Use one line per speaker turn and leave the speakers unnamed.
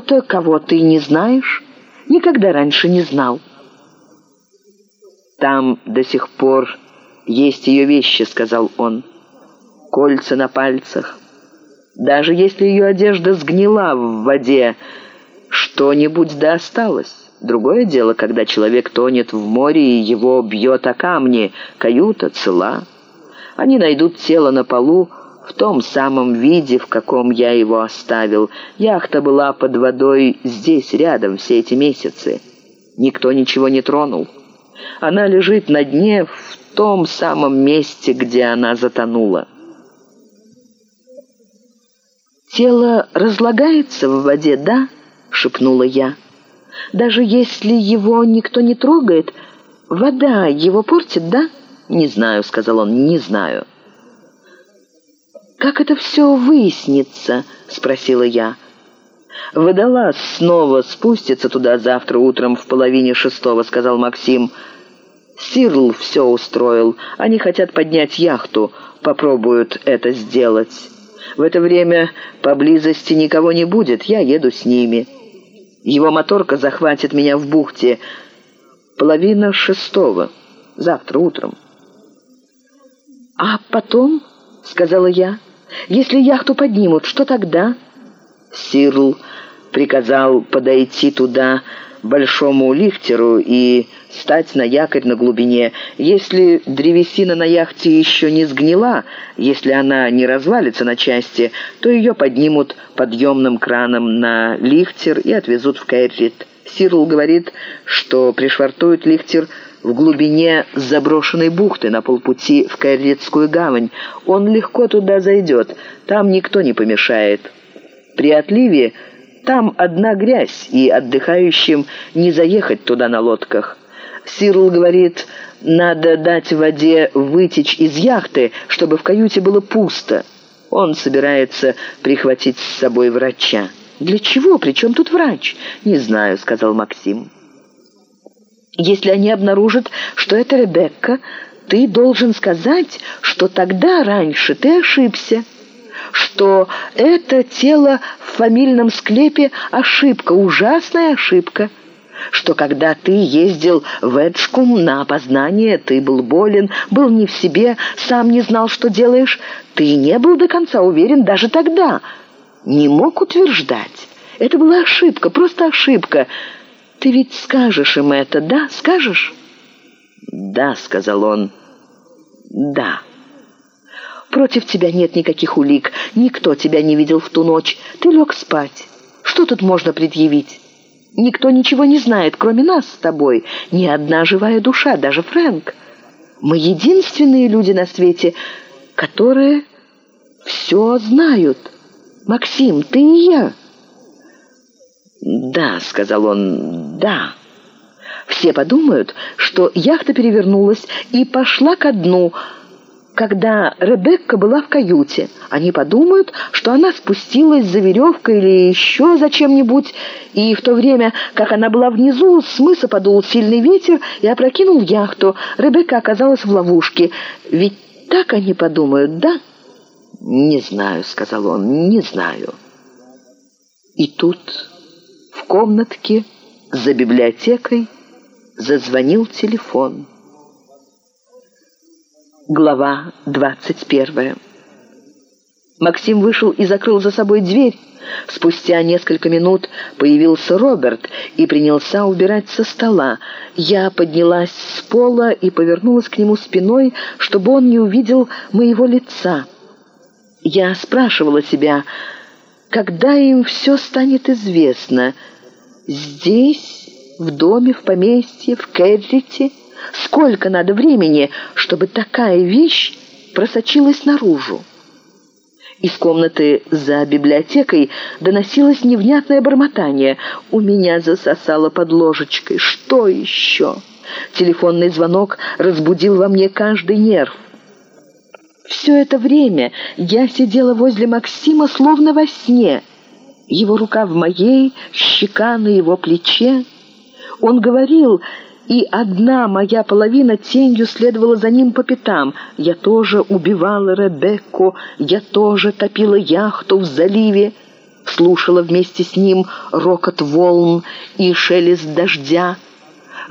кого-то, кого ты не знаешь, никогда раньше не знал».
«Там до сих пор есть ее вещи», — сказал он. «Кольца на пальцах. Даже если ее одежда сгнила в воде, что-нибудь да осталось». Другое дело, когда человек тонет в море и его бьет о камни, каюта цела. Они найдут тело на полу в том самом виде, в каком я его оставил. Яхта была под водой здесь, рядом, все эти месяцы. Никто ничего не тронул. Она лежит на дне в том самом месте, где она затонула.
«Тело разлагается в воде, да?» — шепнула я. Даже если его никто не трогает, вода его портит, да?»
«Не знаю», — сказал он, — «не знаю».
«Как это все выяснится?» — спросила я.
«Водолаз снова спустится туда завтра утром в половине шестого», — сказал Максим. «Сирл все устроил. Они хотят поднять яхту, попробуют это сделать. В это время поблизости никого не будет, я еду с ними». Его моторка захватит меня в бухте. Половина шестого. Завтра утром.
«А потом?» — сказала я. «Если яхту поднимут, что тогда?»
Сирл приказал подойти туда большому лифтеру и стать на якорь на глубине. Если древесина на яхте еще не сгнила, если она не развалится на части, то ее поднимут подъемным краном на лифтер и отвезут в Кэррит. Сирл говорит, что пришвартуют лифтер в глубине заброшенной бухты на полпути в Кэрритскую гавань. Он легко туда зайдет, там никто не помешает. При отливе там одна грязь, и отдыхающим не заехать туда на лодках. Сирл говорит, надо дать воде вытечь из яхты, чтобы в каюте было пусто. Он собирается прихватить с собой врача. «Для чего? Причем тут врач?» «Не знаю», — сказал Максим. «Если они обнаружат, что это Ребекка, ты должен сказать, что тогда раньше ты ошибся» что это тело в фамильном склепе ошибка, ужасная ошибка, что когда ты ездил в Эджкум на опознание, ты был болен, был не в себе, сам не знал, что делаешь, ты не был до конца уверен даже тогда, не мог утверждать. Это была ошибка, просто ошибка. Ты ведь скажешь им это, да, скажешь?» «Да», — сказал он, — «да».
Против тебя нет никаких улик. Никто тебя не видел в ту ночь. Ты лег спать. Что тут можно предъявить? Никто ничего не знает, кроме нас с тобой. Ни одна живая душа, даже Фрэнк. Мы единственные люди на свете, которые все знают. Максим, ты и я».
«Да», — сказал он, — «да».
Все подумают, что яхта перевернулась и пошла ко дну, — когда Ребекка была в каюте. Они подумают, что она спустилась за веревкой или еще за чем-нибудь, и в то время, как она была внизу, с мыса подул сильный ветер и опрокинул яхту. Ребекка оказалась в ловушке. Ведь так они подумают, да?
«Не знаю», — сказал он, — «не знаю».
И тут комнатке за библиотекой зазвонил телефон. Глава 21. Максим вышел и закрыл за собой дверь. Спустя несколько минут появился Роберт и принялся убирать со стола. Я поднялась с пола и повернулась к нему спиной, чтобы он не увидел моего лица. Я спрашивала себя, когда им все станет известно? Здесь, в доме, в поместье, в Кэдрите? Сколько надо времени, чтобы такая вещь просочилась наружу? Из комнаты за библиотекой доносилось невнятное бормотание. У меня засосало под ложечкой. Что еще? Телефонный звонок разбудил во мне каждый нерв. Все это время я сидела возле Максима словно во сне. Его рука в моей, щека на его плече. Он говорил и одна моя половина тенью следовала за ним по пятам. Я тоже убивала Ребекку, я тоже топила яхту в заливе. слушала вместе с ним рокот волн и шелест дождя,